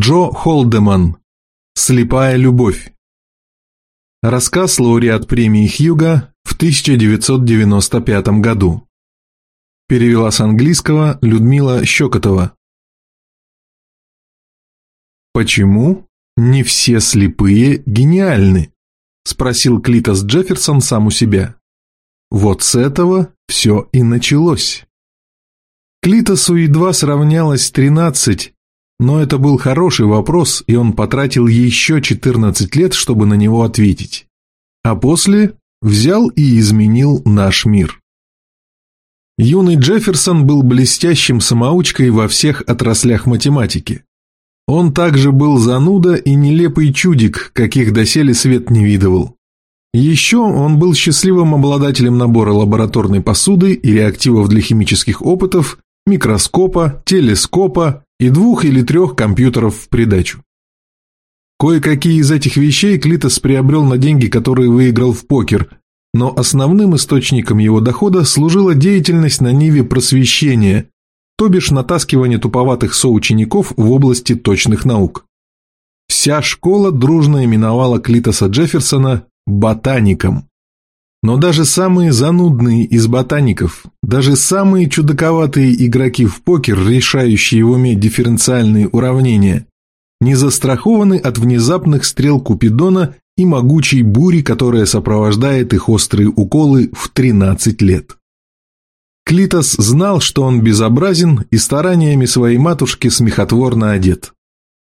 Джо Холдеман. Слепая любовь. Рассказ лауреат премии Хьюга в 1995 году. Перевела с английского Людмила Щекотова. Почему не все слепые гениальны? Спросил Клитос Джефферсон сам у себя. Вот с этого все и началось. Клитосу едва сравнялось тринадцать, но это был хороший вопрос, и он потратил еще 14 лет, чтобы на него ответить. А после взял и изменил наш мир. Юный Джефферсон был блестящим самоучкой во всех отраслях математики. Он также был зануда и нелепый чудик, каких доселе свет не видывал. Еще он был счастливым обладателем набора лабораторной посуды и реактивов для химических опытов, микроскопа, телескопа и двух или трех компьютеров в придачу. Кое-какие из этих вещей Клитос приобрел на деньги, которые выиграл в покер, но основным источником его дохода служила деятельность на ниве просвещения, то бишь натаскивание туповатых соучеников в области точных наук. Вся школа дружно именовала Клитоса Джефферсона ботаником. Но даже самые занудные из ботаников, даже самые чудаковатые игроки в покер, решающие в уме дифференциальные уравнения, не застрахованы от внезапных стрел Купидона и могучей бури, которая сопровождает их острые уколы в 13 лет. Клитос знал, что он безобразен и стараниями своей матушки смехотворно одет.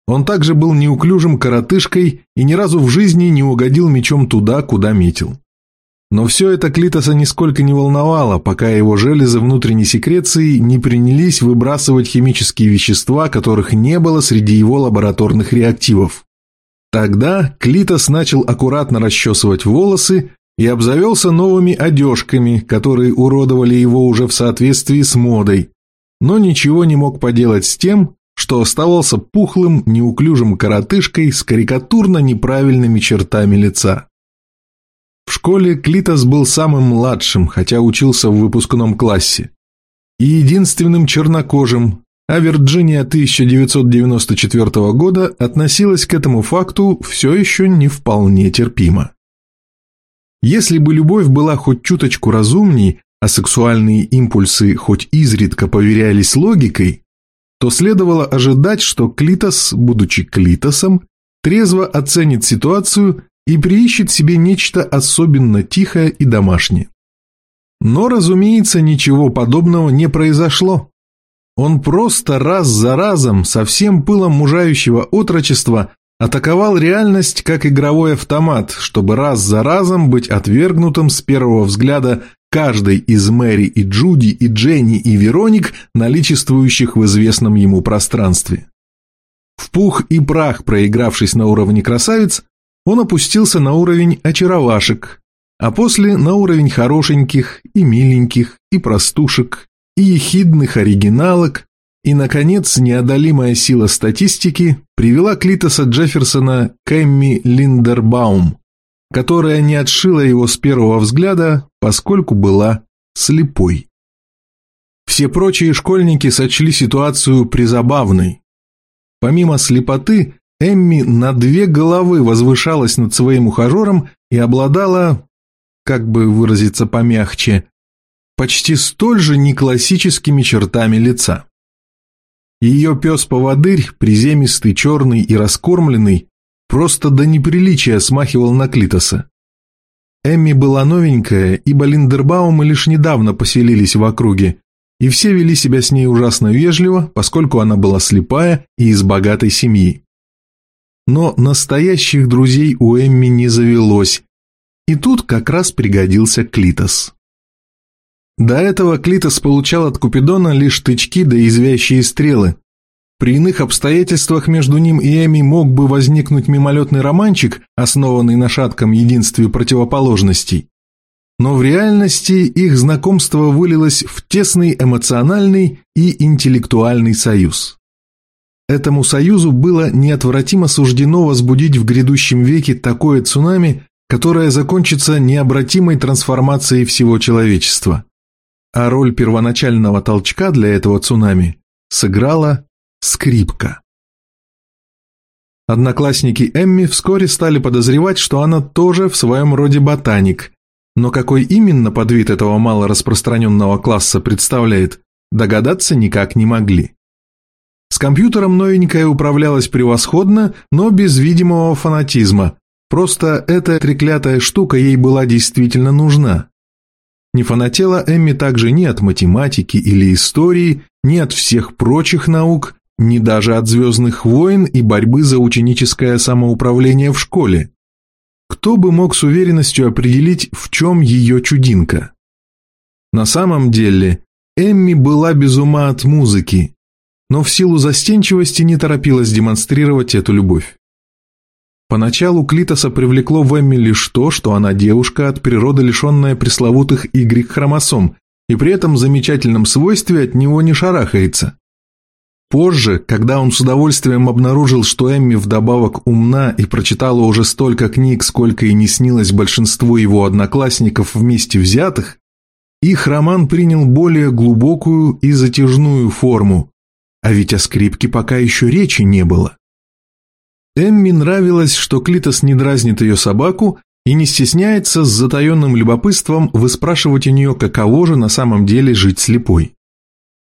Он также был неуклюжим коротышкой и ни разу в жизни не угодил мечом туда, куда метил. Но все это Клитоса нисколько не волновало, пока его железы внутренней секреции не принялись выбрасывать химические вещества, которых не было среди его лабораторных реактивов. Тогда Клитос начал аккуратно расчесывать волосы и обзавелся новыми одежками, которые уродовали его уже в соответствии с модой, но ничего не мог поделать с тем, что оставался пухлым, неуклюжим коротышкой с карикатурно неправильными чертами лица. В школе Клитос был самым младшим, хотя учился в выпускном классе, и единственным чернокожим, а Вирджиния 1994 года относилась к этому факту все еще не вполне терпимо. Если бы любовь была хоть чуточку разумней, а сексуальные импульсы хоть изредка поверялись логикой, то следовало ожидать, что Клитос, будучи Клитосом, трезво оценит ситуацию и приищет себе нечто особенно тихое и домашнее. Но, разумеется, ничего подобного не произошло. Он просто раз за разом со всем пылом мужающего отрочества атаковал реальность как игровой автомат, чтобы раз за разом быть отвергнутым с первого взгляда каждой из Мэри и Джуди и Дженни и Вероник, наличествующих в известном ему пространстве. В пух и прах проигравшись на уровне красавиц, он опустился на уровень очаровашек, а после на уровень хорошеньких и миленьких и простушек и ехидных оригиналок, и, наконец, неодолимая сила статистики привела Клитоса Джефферсона к Эмми Линдербаум, которая не отшила его с первого взгляда, поскольку была слепой. Все прочие школьники сочли ситуацию призабавной. Помимо слепоты, Эмми на две головы возвышалась над своим ухажером и обладала, как бы выразиться помягче, почти столь же неклассическими чертами лица. Ее пес-поводырь, приземистый, черный и раскормленный, просто до неприличия смахивал на Клитоса. Эмми была новенькая, ибо Линдербаумы лишь недавно поселились в округе, и все вели себя с ней ужасно вежливо, поскольку она была слепая и из богатой семьи. Но настоящих друзей у Эмми не завелось, и тут как раз пригодился Клитос. До этого Клитос получал от Купидона лишь тычки да извящие стрелы. При иных обстоятельствах между ним и Эми мог бы возникнуть мимолетный романчик, основанный на шатком единстве противоположностей. Но в реальности их знакомство вылилось в тесный эмоциональный и интеллектуальный союз. Этому союзу было неотвратимо суждено возбудить в грядущем веке такое цунами, которое закончится необратимой трансформацией всего человечества. А роль первоначального толчка для этого цунами сыграла скрипка. Одноклассники Эмми вскоре стали подозревать, что она тоже в своем роде ботаник, но какой именно подвид этого малораспространенного класса представляет, догадаться никак не могли. С компьютером новенькая управлялась превосходно, но без видимого фанатизма, просто эта треклятая штука ей была действительно нужна. Не фанатела Эмми также ни от математики или истории, ни от всех прочих наук, ни даже от «Звездных войн» и борьбы за ученическое самоуправление в школе. Кто бы мог с уверенностью определить, в чем ее чудинка? На самом деле, Эмми была без ума от музыки, но в силу застенчивости не торопилась демонстрировать эту любовь. Поначалу Клитоса привлекло в Эмми лишь то, что она девушка от природы лишенная пресловутых Y-хромосом, и при этом замечательном свойстве от него не шарахается. Позже, когда он с удовольствием обнаружил, что Эмми вдобавок умна и прочитала уже столько книг, сколько и не снилось большинству его одноклассников вместе взятых, их роман принял более глубокую и затяжную форму, а ведь о скрипке пока еще речи не было. Эмми нравилось, что Клитос не дразнит ее собаку и не стесняется с затаенным любопытством выспрашивать у нее, каково же на самом деле жить слепой.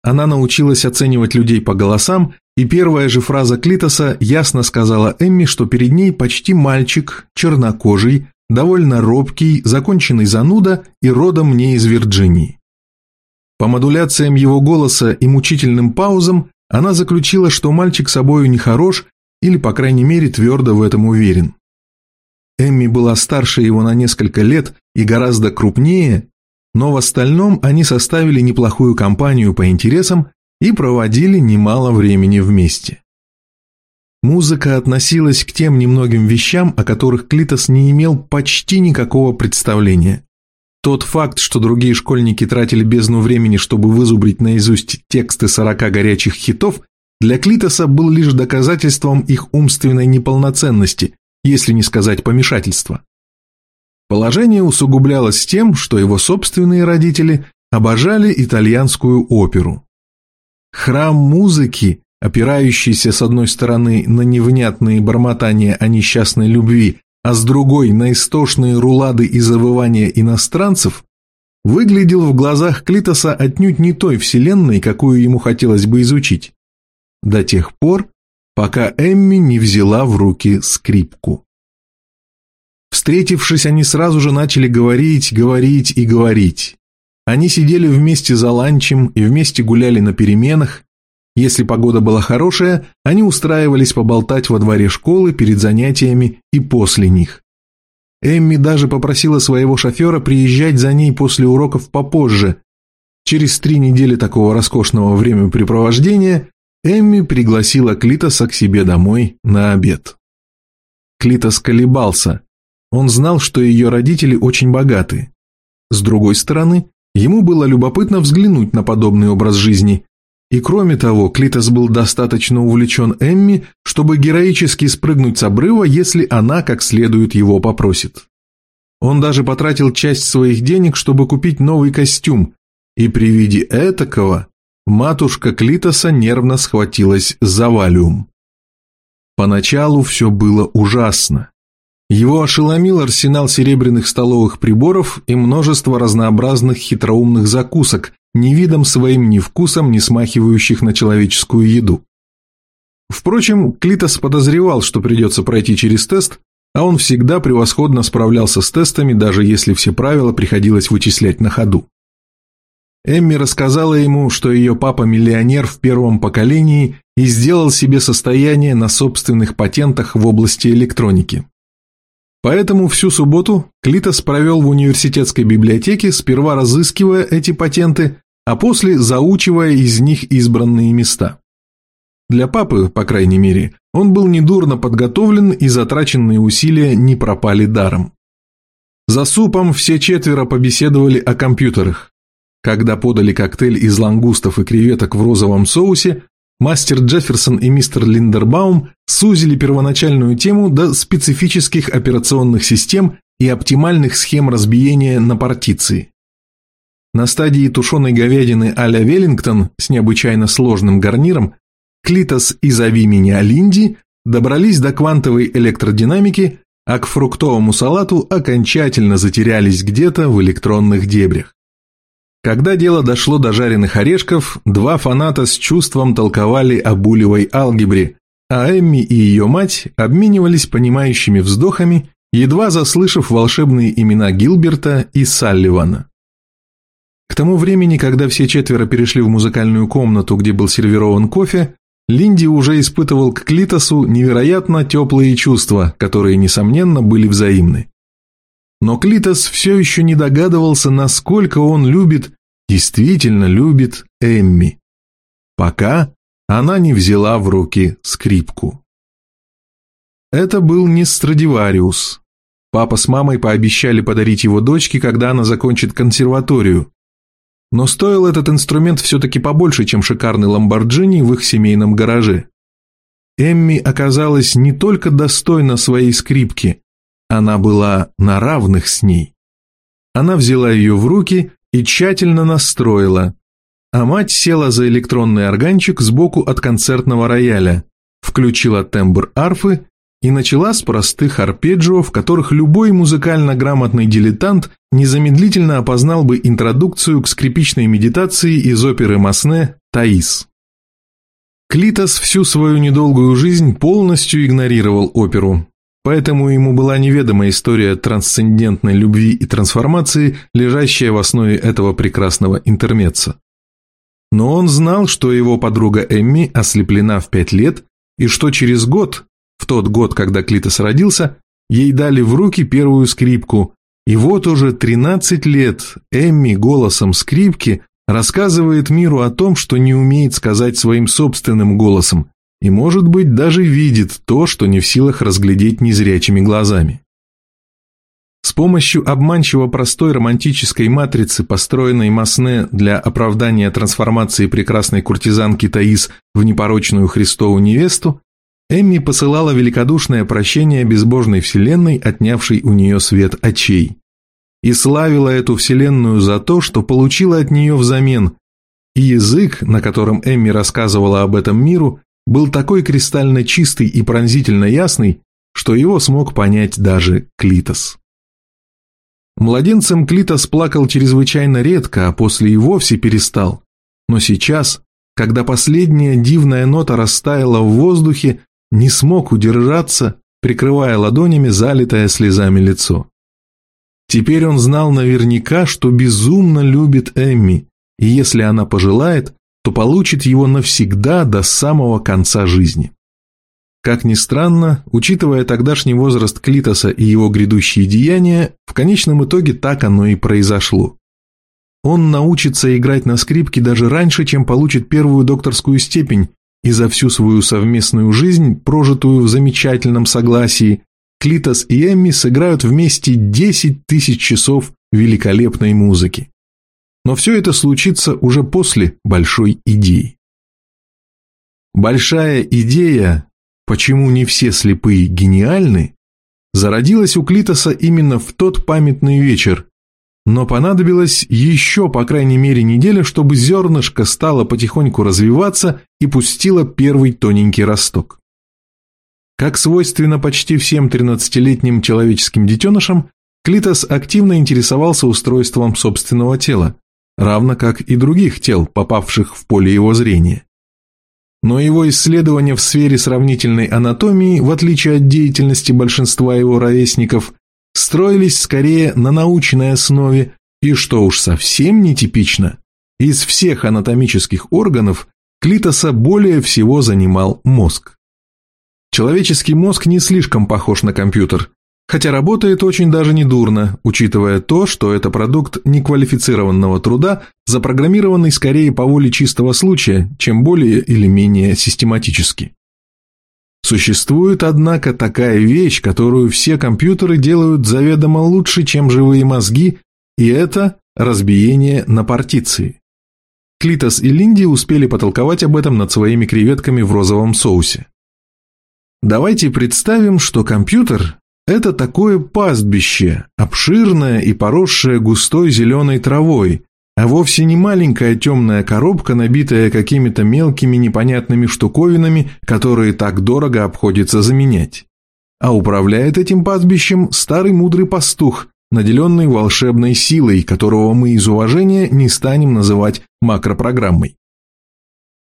Она научилась оценивать людей по голосам, и первая же фраза Клитоса ясно сказала Эмми, что перед ней почти мальчик, чернокожий, довольно робкий, законченный зануда и родом не из Вирджинии. По модуляциям его голоса и мучительным паузам она заключила, что мальчик собою нехорош или, по крайней мере, твердо в этом уверен. Эмми была старше его на несколько лет и гораздо крупнее, но в остальном они составили неплохую компанию по интересам и проводили немало времени вместе. Музыка относилась к тем немногим вещам, о которых Клитос не имел почти никакого представления. Тот факт, что другие школьники тратили бездну времени, чтобы вызубрить наизусть тексты сорока горячих хитов, для Клитоса был лишь доказательством их умственной неполноценности, если не сказать помешательства. Положение усугублялось тем, что его собственные родители обожали итальянскую оперу. Храм музыки, опирающийся с одной стороны на невнятные бормотания о несчастной любви, а с другой на истошные рулады и завывания иностранцев, выглядел в глазах Клитоса отнюдь не той вселенной, какую ему хотелось бы изучить. До тех пор, пока Эмми не взяла в руки скрипку. Встретившись, они сразу же начали говорить, говорить и говорить. Они сидели вместе за ланчем и вместе гуляли на переменах. Если погода была хорошая, они устраивались поболтать во дворе школы перед занятиями и после них. Эмми даже попросила своего шофера приезжать за ней после уроков попозже. Через три недели такого роскошного времяпрепровождения Эмми пригласила Клитоса к себе домой на обед. Клитос колебался, он знал, что ее родители очень богаты. С другой стороны, ему было любопытно взглянуть на подобный образ жизни. И кроме того, Клитос был достаточно увлечен Эмми, чтобы героически спрыгнуть с обрыва, если она как следует его попросит. Он даже потратил часть своих денег, чтобы купить новый костюм, и при виде этакого матушка Клитоса нервно схватилась за валюм. Поначалу все было ужасно. Его ошеломил арсенал серебряных столовых приборов и множество разнообразных хитроумных закусок, ни видом своим, ни вкусом не смахивающих на человеческую еду. Впрочем, Клитос подозревал, что придется пройти через тест, а он всегда превосходно справлялся с тестами, даже если все правила приходилось вычислять на ходу. Эмми рассказала ему, что ее папа миллионер в первом поколении и сделал себе состояние на собственных патентах в области электроники. Поэтому всю субботу Клитос провел в университетской библиотеке, сперва разыскивая эти патенты, а после заучивая из них избранные места. Для папы, по крайней мере, он был недурно подготовлен и затраченные усилия не пропали даром. За супом все четверо побеседовали о компьютерах. Когда подали коктейль из лангустов и креветок в розовом соусе, Мастер Джефферсон и мистер Линдербаум сузили первоначальную тему до специфических операционных систем и оптимальных схем разбиения на партиции. На стадии тушеной говядины а-ля Веллингтон с необычайно сложным гарниром Клитос и «Зови меня Линди» добрались до квантовой электродинамики, а к фруктовому салату окончательно затерялись где-то в электронных дебрях. Когда дело дошло до жареных орешков, два фаната с чувством толковали о булевой алгебре, а Эмми и ее мать обменивались понимающими вздохами, едва заслышав волшебные имена Гилберта и Салливана. К тому времени, когда все четверо перешли в музыкальную комнату, где был сервирован кофе, Линди уже испытывал к Клитосу невероятно теплые чувства, которые, несомненно, были взаимны. Но Клитос все еще не догадывался, насколько он любит, действительно любит Эмми. Пока она не взяла в руки скрипку. Это был не Страдивариус. Папа с мамой пообещали подарить его дочке, когда она закончит консерваторию. Но стоил этот инструмент все-таки побольше, чем шикарный Ламборджини в их семейном гараже. Эмми оказалась не только достойна своей скрипки, она была на равных с ней. Она взяла ее в руки и тщательно настроила, а мать села за электронный органчик сбоку от концертного рояля, включила тембр арфы и начала с простых арпеджио, в которых любой музыкально грамотный дилетант незамедлительно опознал бы интродукцию к скрипичной медитации из оперы Масне «Таис». Клитос всю свою недолгую жизнь полностью игнорировал оперу, Поэтому ему была неведома история трансцендентной любви и трансформации, лежащая в основе этого прекрасного интермеца. Но он знал, что его подруга Эмми ослеплена в пять лет, и что через год, в тот год, когда Клитос родился, ей дали в руки первую скрипку, и вот уже 13 лет Эмми голосом скрипки рассказывает миру о том, что не умеет сказать своим собственным голосом, и, может быть, даже видит то, что не в силах разглядеть незрячими глазами. С помощью обманчиво простой романтической матрицы, построенной Масне для оправдания трансформации прекрасной куртизанки Таис в непорочную Христову невесту, Эмми посылала великодушное прощение безбожной вселенной, отнявшей у нее свет очей. И славила эту вселенную за то, что получила от нее взамен, и язык, на котором Эмми рассказывала об этом миру, был такой кристально чистый и пронзительно ясный, что его смог понять даже Клитос. Младенцем Клитос плакал чрезвычайно редко, а после и вовсе перестал. Но сейчас, когда последняя дивная нота растаяла в воздухе, не смог удержаться, прикрывая ладонями залитое слезами лицо. Теперь он знал наверняка, что безумно любит Эмми, и если она пожелает, то получит его навсегда до самого конца жизни. Как ни странно, учитывая тогдашний возраст Клитоса и его грядущие деяния, в конечном итоге так оно и произошло. Он научится играть на скрипке даже раньше, чем получит первую докторскую степень, и за всю свою совместную жизнь, прожитую в замечательном согласии, Клитос и Эмми сыграют вместе 10 тысяч часов великолепной музыки. Но все это случится уже после большой идеи. Большая идея, почему не все слепые гениальны, зародилась у Клитоса именно в тот памятный вечер, но понадобилось еще, по крайней мере, неделя, чтобы зернышко стало потихоньку развиваться и пустило первый тоненький росток. Как свойственно почти всем 13-летним человеческим детенышам, Клитос активно интересовался устройством собственного тела, равно как и других тел, попавших в поле его зрения. Но его исследования в сфере сравнительной анатомии, в отличие от деятельности большинства его ровесников, строились скорее на научной основе, и что уж совсем нетипично, из всех анатомических органов Клитоса более всего занимал мозг. Человеческий мозг не слишком похож на компьютер, Хотя работает очень даже недурно, учитывая то, что это продукт неквалифицированного труда, запрограммированный скорее по воле чистого случая, чем более или менее систематически. Существует, однако, такая вещь, которую все компьютеры делают заведомо лучше, чем живые мозги, и это разбиение на партиции. Клитос и Линди успели потолковать об этом над своими креветками в розовом соусе. Давайте представим, что компьютер это такое пастбище, обширное и поросшее густой зеленой травой, а вовсе не маленькая темная коробка, набитая какими-то мелкими непонятными штуковинами, которые так дорого обходится заменять. А управляет этим пастбищем старый мудрый пастух, наделенный волшебной силой, которого мы из уважения не станем называть макропрограммой.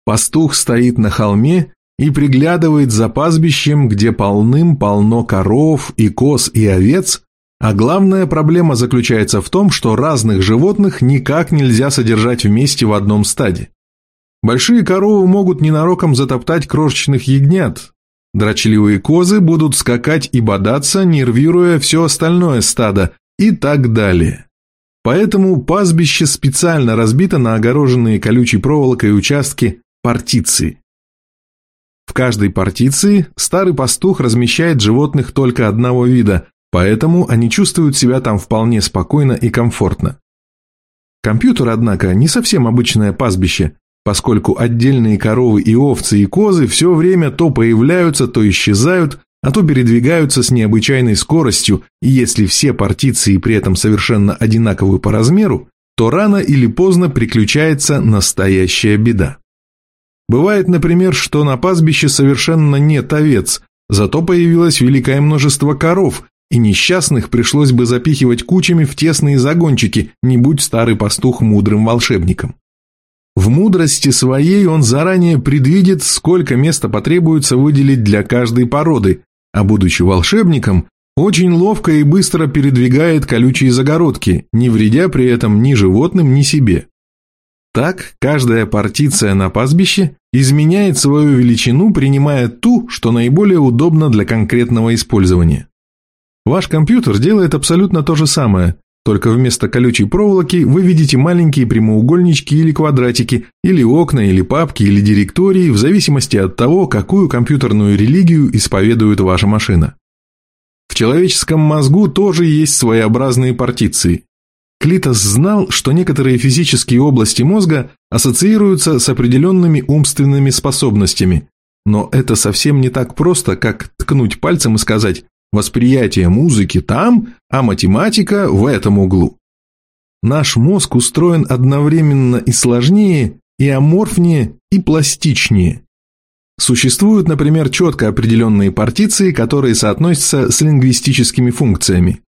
Пастух стоит на холме и приглядывает за пастбищем, где полным-полно коров и коз и овец, а главная проблема заключается в том, что разных животных никак нельзя содержать вместе в одном стаде. Большие коровы могут ненароком затоптать крошечных ягнят. Дрочливые козы будут скакать и бодаться, нервируя все остальное стадо, и так далее. Поэтому пастбище специально разбито на огороженные колючей проволокой участки партиции. Каждой партиции старый пастух размещает животных только одного вида, поэтому они чувствуют себя там вполне спокойно и комфортно. Компьютер, однако, не совсем обычное пастбище, поскольку отдельные коровы и овцы и козы все время то появляются, то исчезают, а то передвигаются с необычайной скоростью, и если все партиции при этом совершенно одинаковы по размеру, то рано или поздно приключается настоящая беда. Бывает, например, что на пастбище совершенно нет овец, зато появилось великое множество коров, и несчастных пришлось бы запихивать кучами в тесные загончики, не будь старый пастух мудрым волшебником. В мудрости своей он заранее предвидит, сколько места потребуется выделить для каждой породы, а будучи волшебником, очень ловко и быстро передвигает колючие загородки, не вредя при этом ни животным, ни себе. Так, каждая партиция на пастбище изменяет свою величину, принимая ту, что наиболее удобно для конкретного использования. Ваш компьютер делает абсолютно то же самое, только вместо колючей проволоки вы видите маленькие прямоугольнички или квадратики, или окна, или папки, или директории, в зависимости от того, какую компьютерную религию исповедует ваша машина. В человеческом мозгу тоже есть своеобразные партиции. Клитос знал, что некоторые физические области мозга ассоциируются с определенными умственными способностями, но это совсем не так просто, как ткнуть пальцем и сказать Восприятие музыки там, а математика в этом углу. Наш мозг устроен одновременно и сложнее, и аморфнее, и пластичнее. Существуют, например, четко определенные партиции, которые соотносятся с лингвистическими функциями.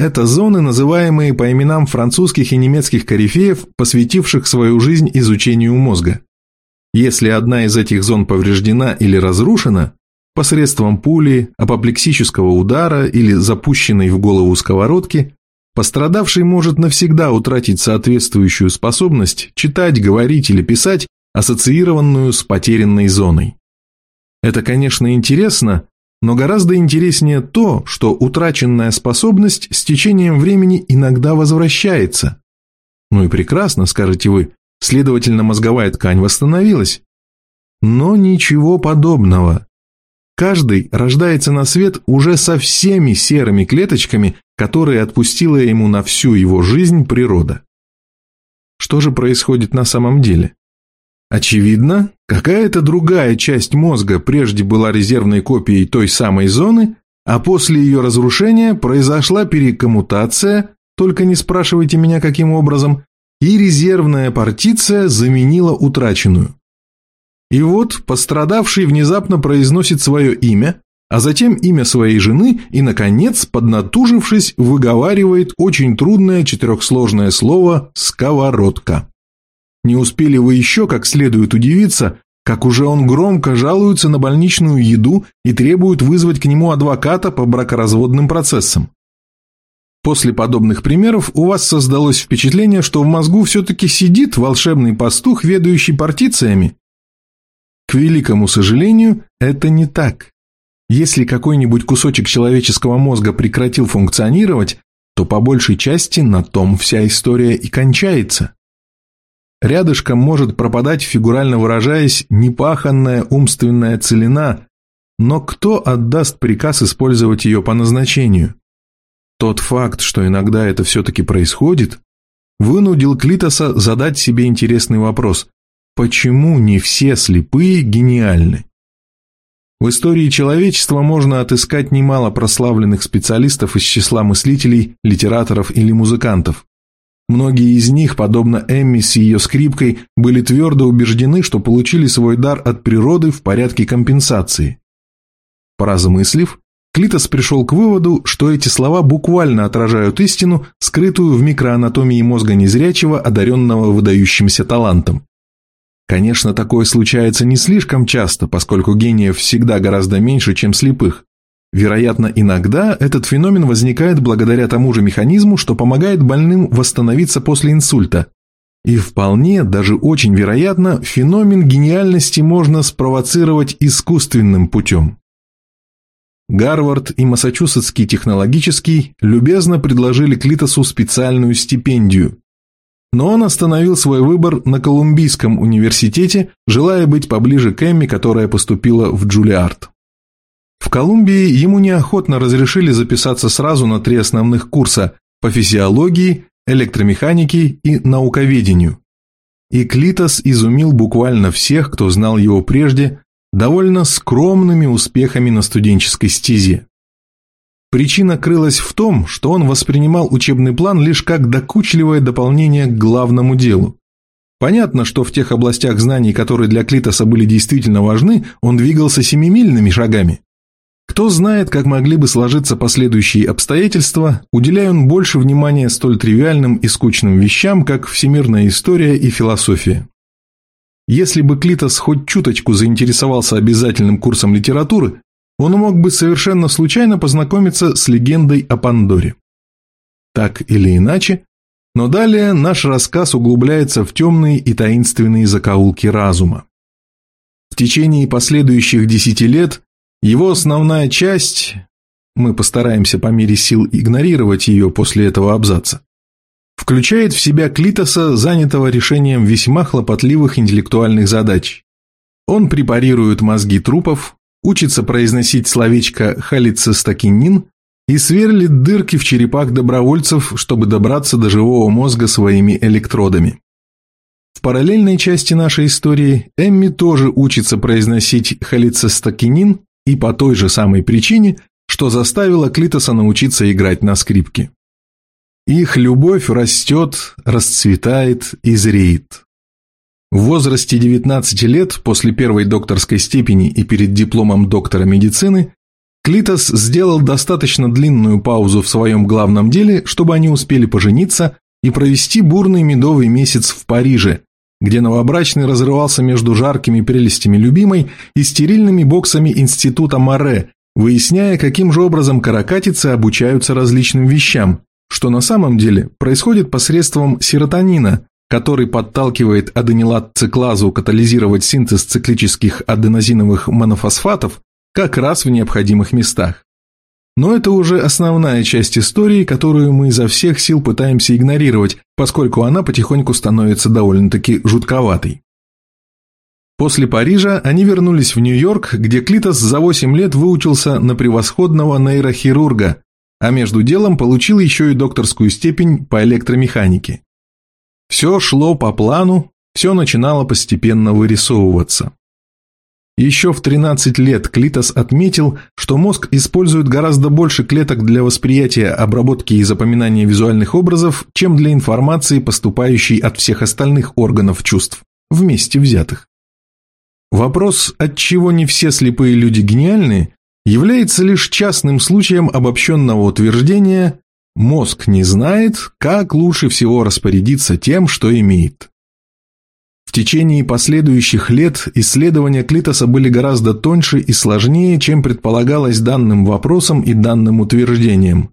Это зоны, называемые по именам французских и немецких корифеев, посвятивших свою жизнь изучению мозга. Если одна из этих зон повреждена или разрушена, посредством пули, апоплексического удара или запущенной в голову сковородки, пострадавший может навсегда утратить соответствующую способность читать, говорить или писать, ассоциированную с потерянной зоной. Это, конечно, интересно, но гораздо интереснее то, что утраченная способность с течением времени иногда возвращается. Ну и прекрасно, скажете вы, следовательно, мозговая ткань восстановилась. Но ничего подобного. Каждый рождается на свет уже со всеми серыми клеточками, которые отпустила ему на всю его жизнь природа. Что же происходит на самом деле? Очевидно, какая-то другая часть мозга прежде была резервной копией той самой зоны, а после ее разрушения произошла перекоммутация, только не спрашивайте меня каким образом, и резервная партиция заменила утраченную. И вот пострадавший внезапно произносит свое имя, а затем имя своей жены и, наконец, поднатужившись, выговаривает очень трудное четырехсложное слово «сковородка». Не успели вы еще как следует удивиться, как уже он громко жалуется на больничную еду и требует вызвать к нему адвоката по бракоразводным процессам. После подобных примеров у вас создалось впечатление, что в мозгу все-таки сидит волшебный пастух, ведающий партициями, к великому сожалению, это не так. Если какой-нибудь кусочек человеческого мозга прекратил функционировать, то по большей части на том вся история и кончается. Рядышком может пропадать, фигурально выражаясь, непаханная умственная целина, но кто отдаст приказ использовать ее по назначению? Тот факт, что иногда это все-таки происходит, вынудил Клитоса задать себе интересный вопрос, Почему не все слепые гениальны? В истории человечества можно отыскать немало прославленных специалистов из числа мыслителей, литераторов или музыкантов. Многие из них, подобно Эмми с ее скрипкой, были твердо убеждены, что получили свой дар от природы в порядке компенсации. Поразмыслив, Клитос пришел к выводу, что эти слова буквально отражают истину, скрытую в микроанатомии мозга незрячего, одаренного выдающимся талантом. Конечно, такое случается не слишком часто, поскольку гениев всегда гораздо меньше, чем слепых. Вероятно, иногда этот феномен возникает благодаря тому же механизму, что помогает больным восстановиться после инсульта. И вполне, даже очень вероятно, феномен гениальности можно спровоцировать искусственным путем. Гарвард и Массачусетский технологический любезно предложили Клитосу специальную стипендию. Но он остановил свой выбор на Колумбийском университете, желая быть поближе к Эмми, которая поступила в Джулиард. В Колумбии ему неохотно разрешили записаться сразу на три основных курса по физиологии, электромеханике и науковедению. И Клитос изумил буквально всех, кто знал его прежде, довольно скромными успехами на студенческой стезе. Причина крылась в том, что он воспринимал учебный план лишь как докучливое дополнение к главному делу. Понятно, что в тех областях знаний, которые для Клитоса были действительно важны, он двигался семимильными шагами. Кто знает, как могли бы сложиться последующие обстоятельства, уделяя он больше внимания столь тривиальным и скучным вещам, как всемирная история и философия. Если бы Клитос хоть чуточку заинтересовался обязательным курсом литературы, он мог бы совершенно случайно познакомиться с легендой о Пандоре. Так или иначе, но далее наш рассказ углубляется в темные и таинственные закоулки разума. В течение последующих десяти лет его основная часть, мы постараемся по мере сил игнорировать ее после этого абзаца, включает в себя Клитоса, занятого решением весьма хлопотливых интеллектуальных задач. Он препарирует мозги трупов, учится произносить словечко «халицистокинин» и сверлит дырки в черепах добровольцев, чтобы добраться до живого мозга своими электродами. В параллельной части нашей истории Эмми тоже учится произносить халицистокинин и по той же самой причине, что заставила Клитоса научиться играть на скрипке. Их любовь растет, расцветает и зреет. В возрасте 19 лет, после первой докторской степени и перед дипломом доктора медицины, Клитос сделал достаточно длинную паузу в своем главном деле, чтобы они успели пожениться и провести бурный медовый месяц в Париже, где новобрачный разрывался между жаркими прелестями любимой и стерильными боксами Института Море, выясняя, каким же образом каракатицы обучаются различным вещам, что на самом деле происходит посредством серотонина, который подталкивает аденилат-циклазу катализировать синтез циклических аденозиновых монофосфатов как раз в необходимых местах. Но это уже основная часть истории, которую мы изо всех сил пытаемся игнорировать, поскольку она потихоньку становится довольно-таки жутковатой. После Парижа они вернулись в Нью-Йорк, где Клитос за 8 лет выучился на превосходного нейрохирурга, а между делом получил еще и докторскую степень по электромеханике. Все шло по плану, все начинало постепенно вырисовываться. Еще в 13 лет Клитос отметил, что мозг использует гораздо больше клеток для восприятия, обработки и запоминания визуальных образов, чем для информации, поступающей от всех остальных органов чувств, вместе взятых. Вопрос, от чего не все слепые люди гениальны, является лишь частным случаем обобщенного утверждения «мозг не знает, как лучше всего распорядиться тем, что имеет». В течение последующих лет исследования Клитоса были гораздо тоньше и сложнее, чем предполагалось данным вопросом и данным утверждением.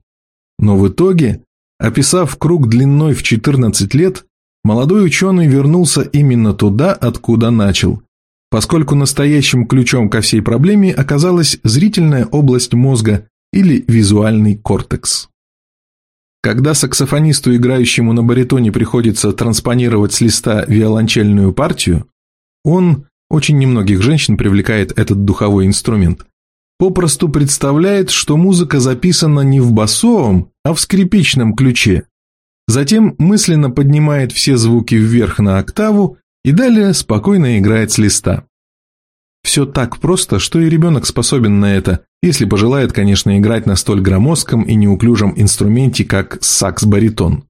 Но в итоге, описав круг длиной в 14 лет, молодой ученый вернулся именно туда, откуда начал – поскольку настоящим ключом ко всей проблеме оказалась зрительная область мозга или визуальный кортекс. Когда саксофонисту, играющему на баритоне, приходится транспонировать с листа виолончельную партию, он, очень немногих женщин привлекает этот духовой инструмент, попросту представляет, что музыка записана не в басовом, а в скрипичном ключе. Затем мысленно поднимает все звуки вверх на октаву и далее спокойно играет с листа. Все так просто, что и ребенок способен на это, если пожелает, конечно, играть на столь громоздком и неуклюжем инструменте, как сакс-баритон.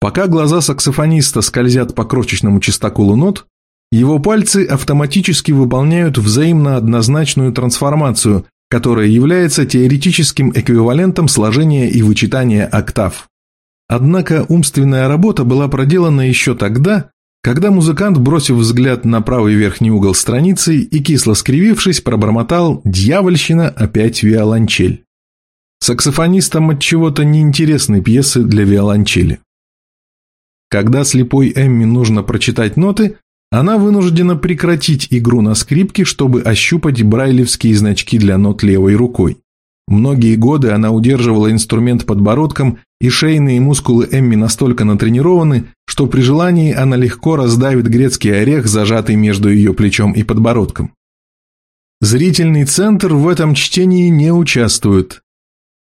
Пока глаза саксофониста скользят по крошечному чистоколу нот, его пальцы автоматически выполняют взаимно однозначную трансформацию, которая является теоретическим эквивалентом сложения и вычитания октав. Однако умственная работа была проделана еще тогда, когда музыкант, бросив взгляд на правый верхний угол страницы и кисло скривившись, пробормотал «Дьявольщина, опять виолончель». Саксофонистам от чего-то неинтересны пьесы для виолончели. Когда слепой Эмми нужно прочитать ноты, она вынуждена прекратить игру на скрипке, чтобы ощупать брайлевские значки для нот левой рукой. Многие годы она удерживала инструмент подбородком, и шейные мускулы Эмми настолько натренированы, что при желании она легко раздавит грецкий орех, зажатый между ее плечом и подбородком. Зрительный центр в этом чтении не участвует.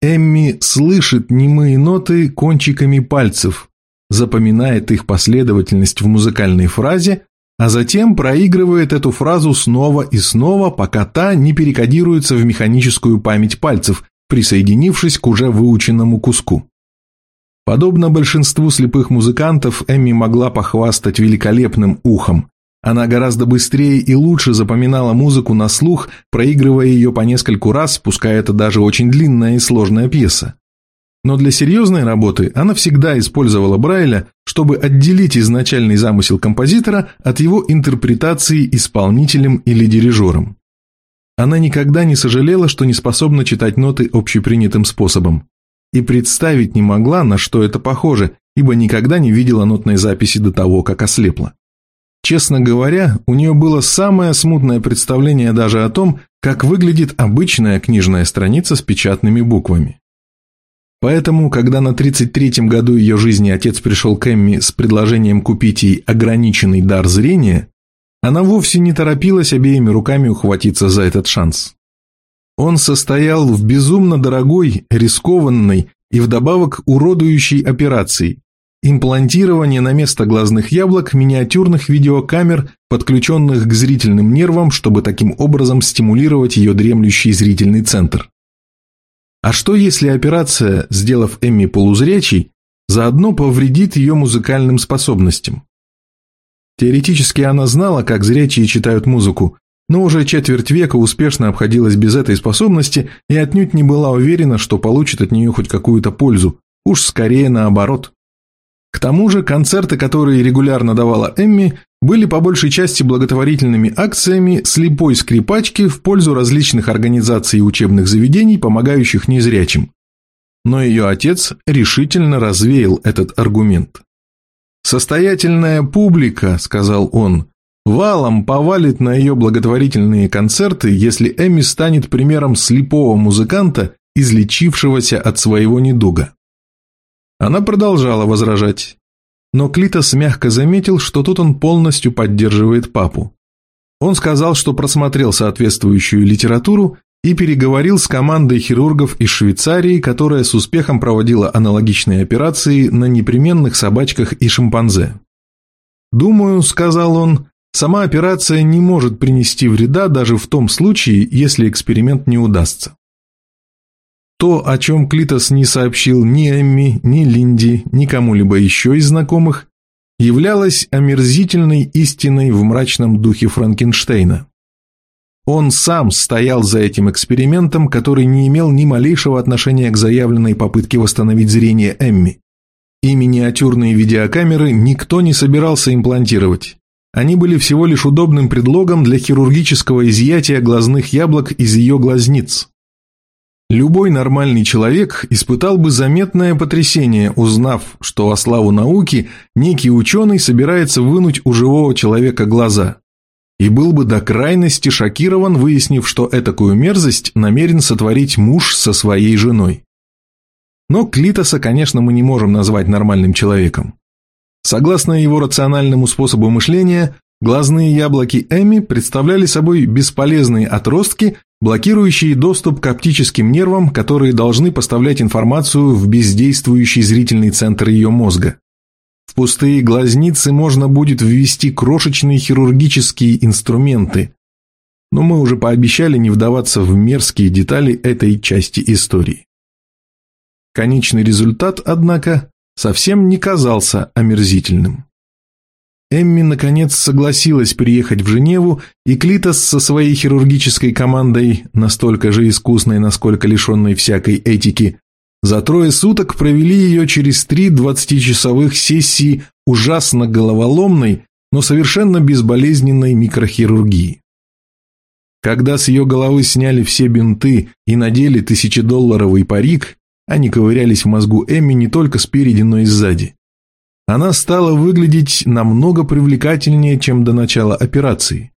Эмми слышит немые ноты кончиками пальцев, запоминает их последовательность в музыкальной фразе, а затем проигрывает эту фразу снова и снова, пока та не перекодируется в механическую память пальцев, присоединившись к уже выученному куску. Подобно большинству слепых музыкантов, Эмми могла похвастать великолепным ухом. Она гораздо быстрее и лучше запоминала музыку на слух, проигрывая ее по нескольку раз, пускай это даже очень длинная и сложная пьеса. Но для серьезной работы она всегда использовала Брайля, чтобы отделить изначальный замысел композитора от его интерпретации исполнителем или дирижером. Она никогда не сожалела, что не способна читать ноты общепринятым способом. И представить не могла, на что это похоже, ибо никогда не видела нотной записи до того, как ослепла. Честно говоря, у нее было самое смутное представление даже о том, как выглядит обычная книжная страница с печатными буквами. Поэтому, когда на 33-м году ее жизни отец пришел к Эмми с предложением купить ей ограниченный дар зрения, она вовсе не торопилась обеими руками ухватиться за этот шанс. Он состоял в безумно дорогой, рискованной и вдобавок уродующей операции – имплантирование на место глазных яблок миниатюрных видеокамер, подключенных к зрительным нервам, чтобы таким образом стимулировать ее дремлющий зрительный центр. А что если операция, сделав Эмми полузрячей, заодно повредит ее музыкальным способностям? Теоретически она знала, как зрячие читают музыку, но уже четверть века успешно обходилась без этой способности и отнюдь не была уверена, что получит от нее хоть какую-то пользу, уж скорее наоборот. К тому же концерты, которые регулярно давала Эмми, были по большей части благотворительными акциями слепой скрипачки в пользу различных организаций и учебных заведений, помогающих незрячим. Но ее отец решительно развеял этот аргумент. «Состоятельная публика», – сказал он, – «валом повалит на ее благотворительные концерты, если Эми станет примером слепого музыканта, излечившегося от своего недуга». Она продолжала возражать но Клитос мягко заметил, что тут он полностью поддерживает папу. Он сказал, что просмотрел соответствующую литературу и переговорил с командой хирургов из Швейцарии, которая с успехом проводила аналогичные операции на непременных собачках и шимпанзе. «Думаю», — сказал он, — «сама операция не может принести вреда даже в том случае, если эксперимент не удастся». То, о чем Клитос не сообщил ни Эмми, ни Линди, ни кому-либо еще из знакомых, являлось омерзительной истиной в мрачном духе Франкенштейна. Он сам стоял за этим экспериментом, который не имел ни малейшего отношения к заявленной попытке восстановить зрение Эмми. И миниатюрные видеокамеры никто не собирался имплантировать. Они были всего лишь удобным предлогом для хирургического изъятия глазных яблок из ее глазниц. Любой нормальный человек испытал бы заметное потрясение, узнав, что во славу науки некий ученый собирается вынуть у живого человека глаза. И был бы до крайности шокирован, выяснив, что этакую мерзость намерен сотворить муж со своей женой. Но Клитоса, конечно, мы не можем назвать нормальным человеком. Согласно его рациональному способу мышления, глазные яблоки Эми представляли собой бесполезные отростки, блокирующие доступ к оптическим нервам, которые должны поставлять информацию в бездействующий зрительный центр ее мозга. В пустые глазницы можно будет ввести крошечные хирургические инструменты, но мы уже пообещали не вдаваться в мерзкие детали этой части истории. Конечный результат, однако, совсем не казался омерзительным. Эмми, наконец, согласилась приехать в Женеву, и Клитос со своей хирургической командой, настолько же искусной, насколько лишенной всякой этики, за трое суток провели ее через три двадцатичасовых сессии ужасно головоломной, но совершенно безболезненной микрохирургии. Когда с ее головы сняли все бинты и надели тысячедолларовый парик, они ковырялись в мозгу Эмми не только спереди, но и сзади. Она стала выглядеть намного привлекательнее, чем до начала операции.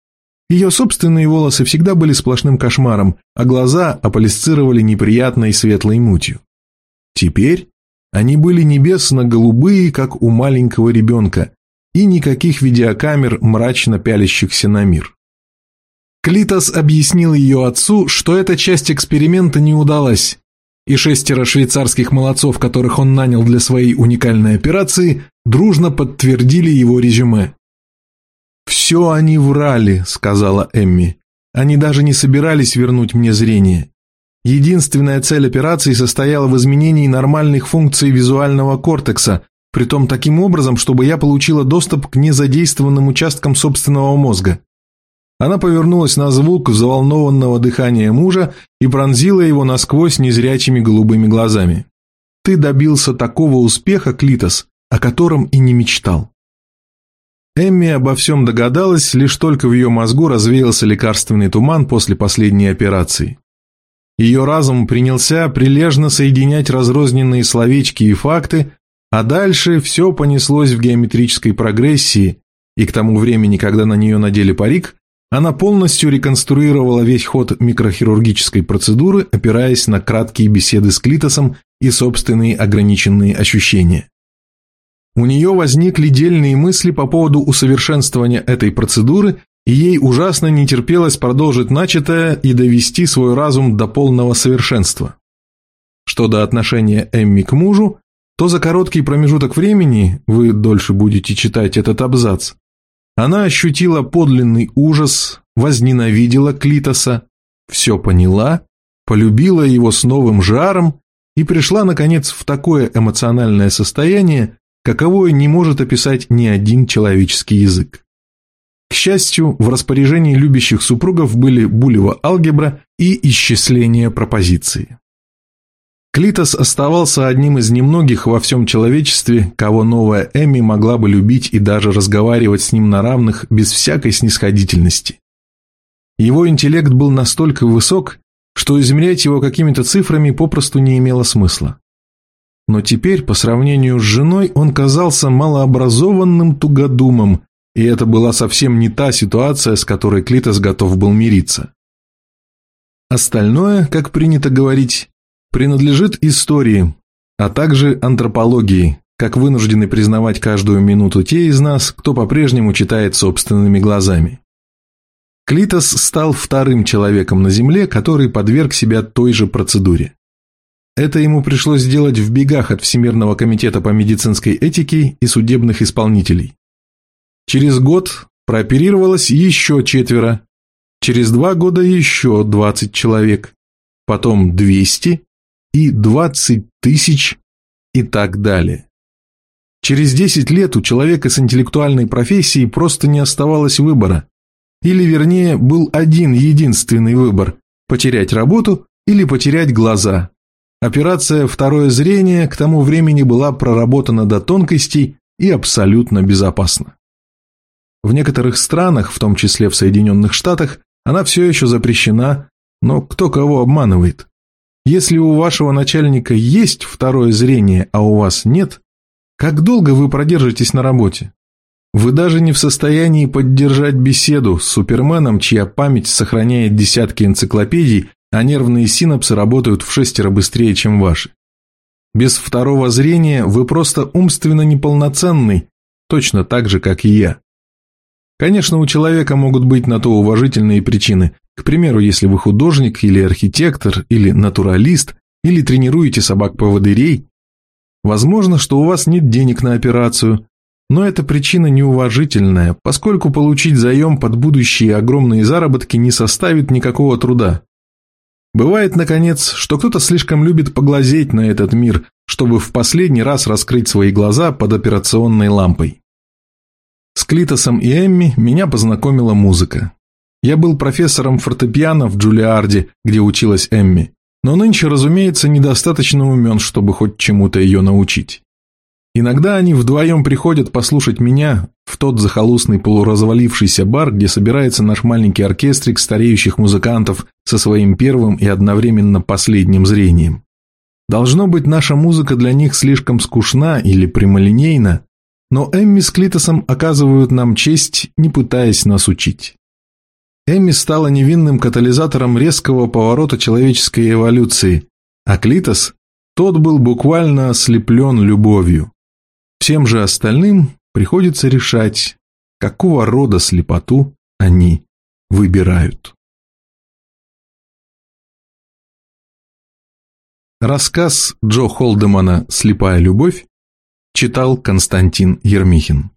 Ее собственные волосы всегда были сплошным кошмаром, а глаза аполисцировали неприятной светлой мутью. Теперь они были небесно-голубые, как у маленького ребенка, и никаких видеокамер, мрачно пялящихся на мир. Клитос объяснил ее отцу, что эта часть эксперимента не удалась, и шестеро швейцарских молодцов, которых он нанял для своей уникальной операции, дружно подтвердили его резюме. «Все они врали», — сказала Эмми. «Они даже не собирались вернуть мне зрение. Единственная цель операции состояла в изменении нормальных функций визуального кортекса, притом таким образом, чтобы я получила доступ к незадействованным участкам собственного мозга. Она повернулась на звук взволнованного дыхания мужа и пронзила его насквозь незрячими голубыми глазами. «Ты добился такого успеха, Клитос, о котором и не мечтал». Эмми обо всем догадалась, лишь только в ее мозгу развеялся лекарственный туман после последней операции. Ее разум принялся прилежно соединять разрозненные словечки и факты, а дальше все понеслось в геометрической прогрессии, и к тому времени, когда на нее надели парик, она полностью реконструировала весь ход микрохирургической процедуры, опираясь на краткие беседы с Клитосом и собственные ограниченные ощущения. У нее возникли дельные мысли по поводу усовершенствования этой процедуры, и ей ужасно не терпелось продолжить начатое и довести свой разум до полного совершенства. Что до отношения Эмми к мужу, то за короткий промежуток времени, вы дольше будете читать этот абзац, она ощутила подлинный ужас, возненавидела Клитоса, все поняла, полюбила его с новым жаром и пришла, наконец, в такое эмоциональное состояние, каковое не может описать ни один человеческий язык. К счастью, в распоряжении любящих супругов были булева алгебра и исчисление пропозиции. Клитос оставался одним из немногих во всем человечестве, кого новая Эми могла бы любить и даже разговаривать с ним на равных без всякой снисходительности. Его интеллект был настолько высок, что измерять его какими-то цифрами попросту не имело смысла. Но теперь, по сравнению с женой, он казался малообразованным тугодумом, и это была совсем не та ситуация, с которой Клитос готов был мириться. Остальное, как принято говорить, принадлежит истории, а также антропологии, как вынуждены признавать каждую минуту те из нас, кто по-прежнему читает собственными глазами. Клитос стал вторым человеком на Земле, который подверг себя той же процедуре. Это ему пришлось сделать в бегах от Всемирного комитета по медицинской этике и судебных исполнителей. Через год прооперировалось еще четверо, через два года еще 20 человек, потом 200 и 20 тысяч и так далее. Через 10 лет у человека с интеллектуальной профессией просто не оставалось выбора. Или, вернее, был один единственный выбор – потерять работу или потерять глаза. Операция «Второе зрение» к тому времени была проработана до тонкостей и абсолютно безопасна. В некоторых странах, в том числе в Соединенных Штатах, она все еще запрещена, но кто кого обманывает? Если у вашего начальника есть второе зрение, а у вас нет, как долго вы продержитесь на работе? Вы даже не в состоянии поддержать беседу с суперменом, чья память сохраняет десятки энциклопедий, а нервные синапсы работают в шестеро быстрее, чем ваши. Без второго зрения вы просто умственно неполноценный, точно так же, как и я. Конечно, у человека могут быть на то уважительные причины. К примеру, если вы художник или архитектор, или натуралист, или тренируете собак-поводырей. Возможно, что у вас нет денег на операцию, но эта причина неуважительная, поскольку получить заем под будущие огромные заработки не составит никакого труда. Бывает, наконец, что кто-то слишком любит поглазеть на этот мир, чтобы в последний раз раскрыть свои глаза под операционной лампой. С Клитосом и Эмми меня познакомила музыка. Я был профессором фортепиано в Джулиарде, где училась Эмми, но нынче, разумеется, недостаточно умен, чтобы хоть чему-то ее научить. Иногда они вдвоем приходят послушать меня в тот захолустный полуразвалившийся бар, где собирается наш маленький оркестрик стареющих музыкантов со своим первым и одновременно последним зрением. Должно быть, наша музыка для них слишком скучна или прямолинейна, но Эмми с Клитосом оказывают нам честь, не пытаясь нас учить. Эмми стала невинным катализатором резкого поворота человеческой эволюции, а Клитос, тот был буквально ослеплен любовью. Всем же остальным приходится решать, какого рода слепоту они выбирают. Рассказ Джо Холдемана «Слепая любовь» читал Константин Ермихин.